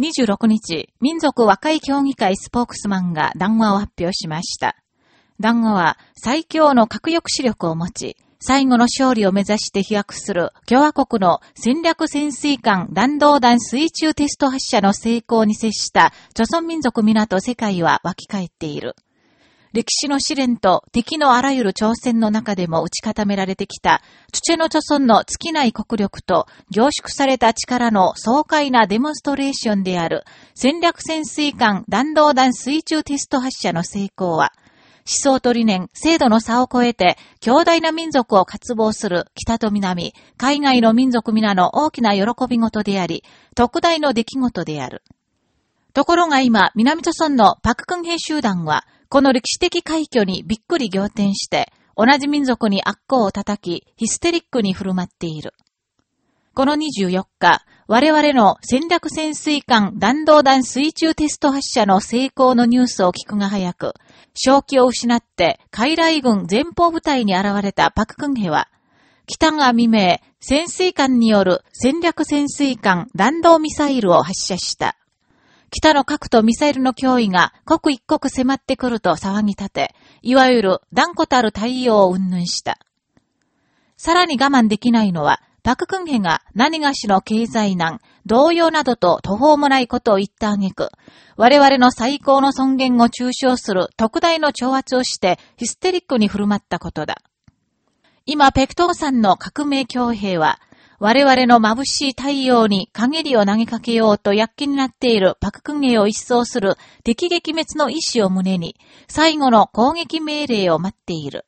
26日、民族和解協議会スポークスマンが談話を発表しました。談話は最強の核抑止力を持ち、最後の勝利を目指して飛躍する共和国の戦略潜水艦弾道弾水中テスト発射の成功に接した朝鮮民族港世界は湧き返っている。歴史の試練と敵のあらゆる挑戦の中でも打ち固められてきた、チュチェの著村の尽きない国力と凝縮された力の爽快なデモンストレーションである戦略潜水艦弾道弾水中テスト発射の成功は、思想と理念、制度の差を超えて、強大な民族を渇望する北と南、海外の民族皆の大きな喜び事であり、特大の出来事である。ところが今、南朝村のパククンヘ集団は、この歴史的快挙にびっくり仰天して、同じ民族に悪行を叩き、ヒステリックに振る舞っている。この24日、我々の戦略潜水艦弾道弾水中テスト発射の成功のニュースを聞くが早く、正気を失って海来軍前方部隊に現れたパククンヘは、北が未明、潜水艦による戦略潜水艦弾道ミサイルを発射した。北の核とミサイルの脅威が刻一刻迫ってくると騒ぎ立て、いわゆる断固たる対応を云々した。さらに我慢できないのは、パククンヘが何がしの経済難、同様などと途方もないことを言ったあげく、我々の最高の尊厳を中傷する特大の挑発をしてヒステリックに振る舞ったことだ。今、ペクトーさんの革命強兵は、我々の眩しい太陽に陰りを投げかけようと躍起になっているパククンゲを一掃する敵撃滅の意志を胸に、最後の攻撃命令を待っている。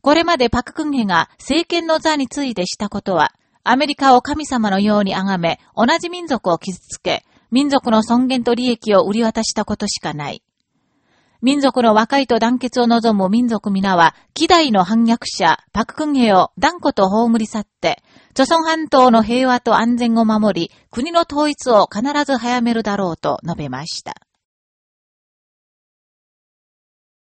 これまでパククンゲが政権の座についてしたことは、アメリカを神様のように崇め、同じ民族を傷つけ、民族の尊厳と利益を売り渡したことしかない。民族の和解と団結を望む民族皆は、希代の反逆者、パククンヘを断固と葬り去って、朝鮮半島の平和と安全を守り、国の統一を必ず早めるだろうと述べました。